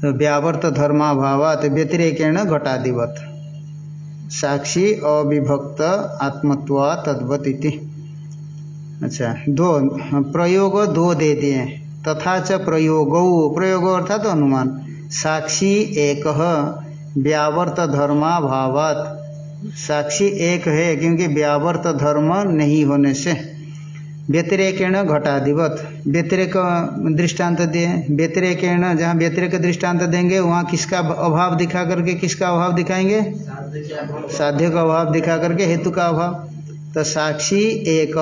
तो व्यावर्त धर्माभावात व्यतिरेकेण घटाधिवत साक्षी अविभक्त आत्मत्वा तद्वत इति। अच्छा दो, प्रयोग दो दे दिए। तथा च प्रयोग प्रयोग अर्थात तो अनुमान। साक्षी एक, व्यावर्त धर्माभावात। साक्षी एक है, क्योंकि व्यावर्त धर्म नहीं होने से। व्यतिरेकेण घटाधिवत। व्यतिरेक दृष्टांत दिए। व्यतिरेकेण, जहाँ व्यतिरेक दृष्टांत देंगे, वहाँ किसका अभाव दिखा करके किसका अभाव दिखाएँगे? साध्य का अभाव दिखा करके हेतु का अभाव। तो साक्षी एक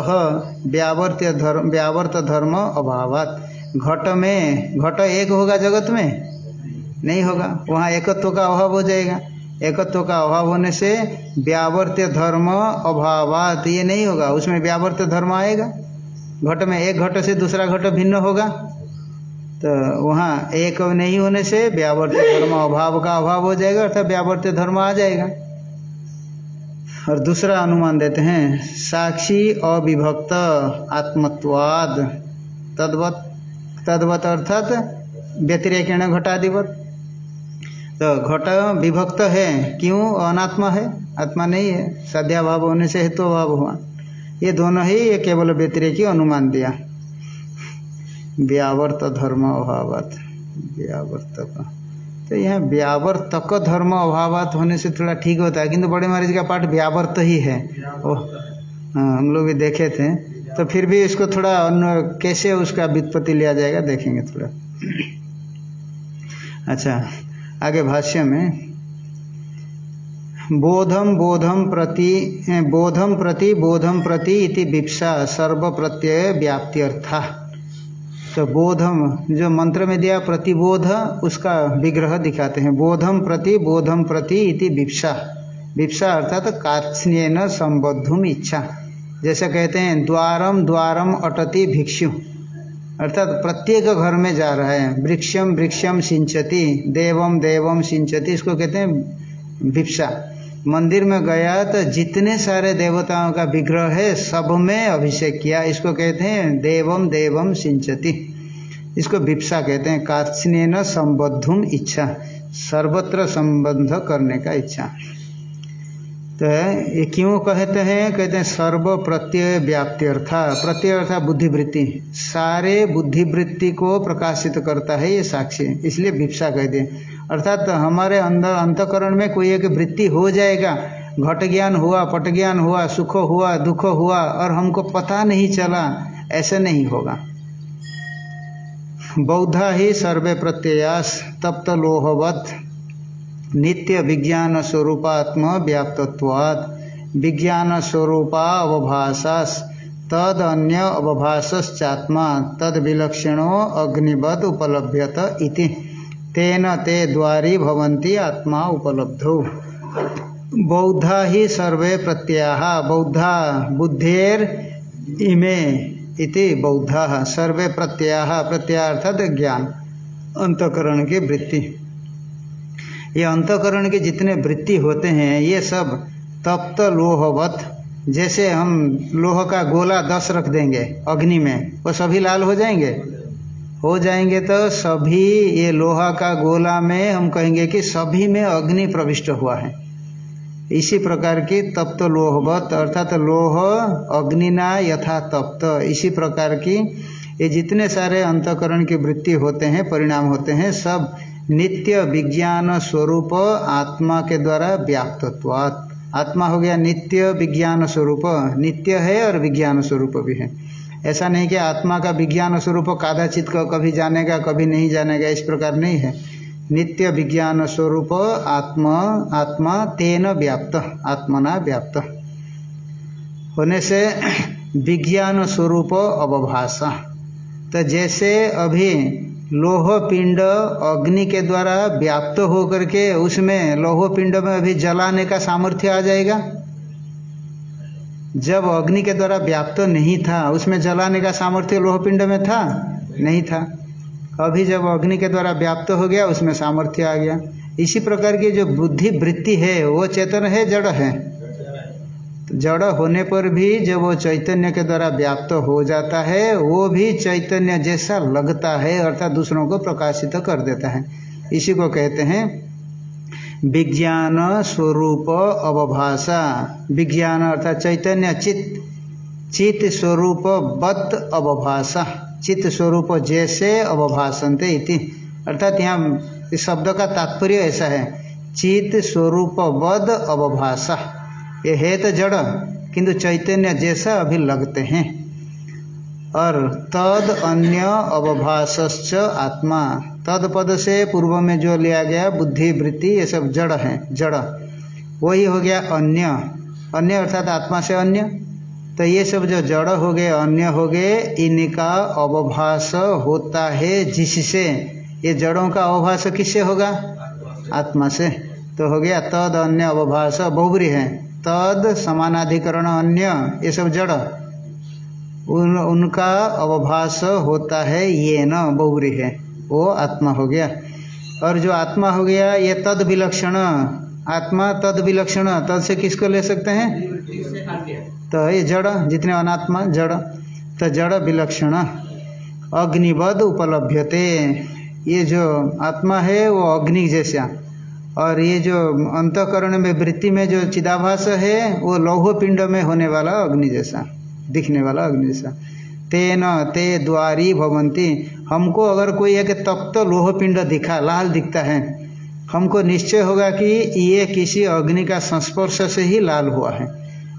व्यावर्त धर्म व्यावर्त धर्म अभावात। घट में, घट एक होगा जगत में? नहीं होगा। वहाँ एकत्व का अभाव हो जाएगा। एकत्व का अभाव होने से व्यावर्त्य धर्म अभावात, ये नहीं होगा। उसमें व्यावर्त्य धर्म आएगा। घट में एक घट से दूसरा घट भिन्न होगा। तो वहाँ एक नहीं होने से व्यावर्त्य धर्म अभाव का अभाव हो जाएगा, अर्थात व्यावर्त्य धर्म आ जाएगा। और दूसरा अनुमान देते हैं, साक्षी अविभक्त, आत्मत्वाद। तद्वत तद्वत अर्थात व्यतिरेकेण घटाधिवत तो घट विभक्त है क्यों अनात्मा है? आत्मा नहीं है साध्याभाव होने से हेतु अभाव हुआ। ये दोनों ही ये केवल व्यतिरेकी अनुमान दिया। व्यावर्त धर्म अभावत व्यावर्तक। तो यहाँ व्यावर्तक धर्म अभावत होने से थोड़ा ठीक होता है किंतु बड़े महाराज का पाठ व्यावर्त ही है। ओ हाँ हम लोग भी देखे थे। तो फिर भी इसको थोड़ा अन्य कैसे उसका व्युत्पत्ति लिया जाएगा देखेंगे थोड़ा। <clears throat> अच्छा आगे भाष्य में बोधम बोधम प्रति बोधम प्रति बोधम प्रति इति विप्सा सर्व प्रत्यय व्याप्त्यर्था। तो बोधम जो मंत्र में दिया प्रतिबोध, उसका विग्रह दिखाते हैं। बोधम प्रति बोधम प्रति इति विप्सा विप्सा अर्थात तो कात्स्यन संबद्धुम इच्छा। जैसे कहते हैं द्वारम द्वारम अटति भिक्षु अर्थात प्रत्येक घर में जा रहा है। वृक्षम वृक्षम सिंचती देवम देवम सिंचती, इसको कहते हैं विप्सा मंदिर में गया तो जितने सारे देवताओं का विग्रह है, सब में अभिषेक किया। इसको कहते हैं देवम देवम सिंचती। इसको विप्सा कहते हैं। कात्स्यन संबद्धुम इच्छा, सर्वत्र संबंध करने का इच्छा। तो ये क्यों कहते हैं? कहते हैं सर्व प्रत्यय व्याप्ति अर्था प्रत्यय अर्थात बुद्धिवृत्ति। सारे बुद्धिवृत्ति को प्रकाशित करता है ये साक्षी इसलिए विप्सा कहते हैं अर्थात तो हमारे अंदर, अंतकरण में कोई एक वृत्ति हो जाएगा। घट ज्ञान हुआ, पट ज्ञान हुआ, सुख हुआ, दुख हुआ, और हमको पता नहीं चला, ऐसा नहीं होगा। बौद्धा ही सर्वे प्रत्ययास तप्त लोहवत। नित्य विज्ञान स्वरूपात्म व्याप्तत्वाद विज्ञान स्वरूपा अवभाषास तद अन्य अवभाषश्चात्मा तद विलक्षणो अग्निवत उपलभ्यत इति। तेन ते द्वारी भवन्ति आत्मा उपलब्धौ। बौद्धा ही सर्वे प्रत्यया, बौद्धा बुद्धेर इमे इति बौद्धा। सर्वे प्रत्यय अर्थात ज्ञान अंतकरण की वृत्ति। ये अंतकरण के जितने वृत्ति होते हैं, ये सब तप्त लोहवत, जैसे हम लोह का गोला दस रख देंगे अग्नि में, वो सभी लाल हो जाएँगे? हो जाएँगे तो सभी ये लोहा का गोला में हम कहेंगे कि सभी में अग्नि प्रविष्ट हुआ है। इसी प्रकार की तप्त लोहवत, अर्थात लोह अग्निना यथा तप्त, इसी प्रकार की ये जितने सारे अंतकरण की वृत्ति होते हैं, परिणाम होते हैं, सब नित्य विज्ञान स्वरूप आत्मा के द्वारा व्याप्तत्वात्। आत्मा हो गया नित्य विज्ञान स्वरूप। नित्य है और विज्ञान स्वरूप भी है। ऐसा नहीं कि आत्मा का विज्ञान स्वरूप कादाचित को कभी जानेगा, कभी नहीं जानेगा, इस प्रकार नहीं है। नित्य विज्ञान स्वरूप आत्मा आत्मा तेन व्याप्त, आत्मना व्याप्त। होने से विज्ञान स्वरूप अवभाषा। तो जैसे अभी लोह पिंड अग्नि के द्वारा व्याप्त होकर के उसमें लोह पिंड में अभी जलाने का सामर्थ्य आ जाएगा। जब अग्नि के द्वारा व्याप्त नहीं था, उसमें जलाने का सामर्थ्य लोह पिंड में था? नहीं था। अभी जब अग्नि के द्वारा व्याप्त हो गया, उसमें सामर्थ्य आ गया। इसी प्रकार की जो बुद्धि वृत्ति है, वो चेतन है, जड़ है। जड़ होने पर भी जब वो चैतन्य के द्वारा व्याप्त हो जाता है, वो भी चैतन्य जैसा लगता है अर्थात दूसरों को प्रकाशित कर देता है। इसी को कहते हैं विज्ञान स्वरूप अवभाषा। विज्ञान अर्थात चैतन्य चित्त चित्त स्वरूप बत अवभाषा। चित्त स्वरूप जैसे अवभाषंते इति। अर्थात यहाँ इस शब्द का तात्पर्य ऐसा है। चित्त स्वरूप वद अवभाषा। ये है तो जड़, किंतु चैतन्य जैसा अभी लगते हैं। और तद अन्य अवभाष्च आत्मा तद पद से पूर्व में जो लिया गया, बुद्धि, वृत्ति, ये सब जड़ है, जड़। वही हो गया अन्य। अन्य अर्थात आत्मा से अन्य। तो ये सब जो जड़ हो गए, अन्य हो गए, इनका अवभाष होता है जिससे। ये जड़ों का अवभाष किससे होगा? आत्मा से। तो हो गया तद अन्य अवभाष बहुबरी है। तद समानाधिकरण अन्य, ये सब जड़। उन, उनका अवभाष होता है, ये न बहुरी है। वो आत्मा हो गया। और जो आत्मा हो गया, ये तद विलक्षण। आत्मा तद विलक्षण, तद से किसको ले सकते हैं? तो ये जड़, जितने अनात्मा, जड़। तो जड़ विलक्षण। अग्निवद उपलभ्यते। ये जो आत्मा है, वो अग्नि जैसा। और ये जो अंतकरण में वृत्ति में जो चिदाभास है, वो लौह पिंड में होने वाला अग्नि जैसा, दिखने वाला अग्नि जैसा। तेन ते द्वारी भवंती। हमको अगर कोई एक तप्त तो लोह पिंड दिखा, लाल दिखता है, हमको निश्चय होगा कि ये किसी अग्नि का संस्पर्श से ही लाल हुआ है।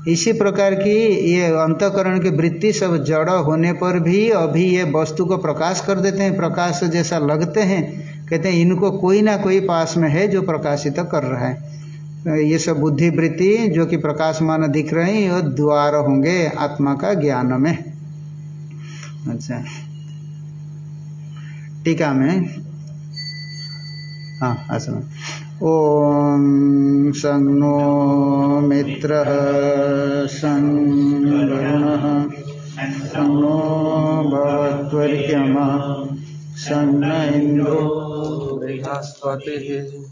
इसी प्रकार की ये अंतकरण की वृत्ति सब जड़ होने पर भी अभी ये वस्तु को प्रकाश कर देते हैं। प्रकाश जैसा लगते हैं कहते हैं, इनको कोई ना कोई पास में है जो प्रकाशित कर रहा है। ये सब बुद्धि वृत्ति जो कि प्रकाशमान दिख रहे हैं, ये द्वार होंगे आत्मा का ज्ञान में। अच्छा। टीका में हाँ आसन ओम संगो मित्र संगुण संगो भगवत्वर्यमा सन्न पाते बृहस्पति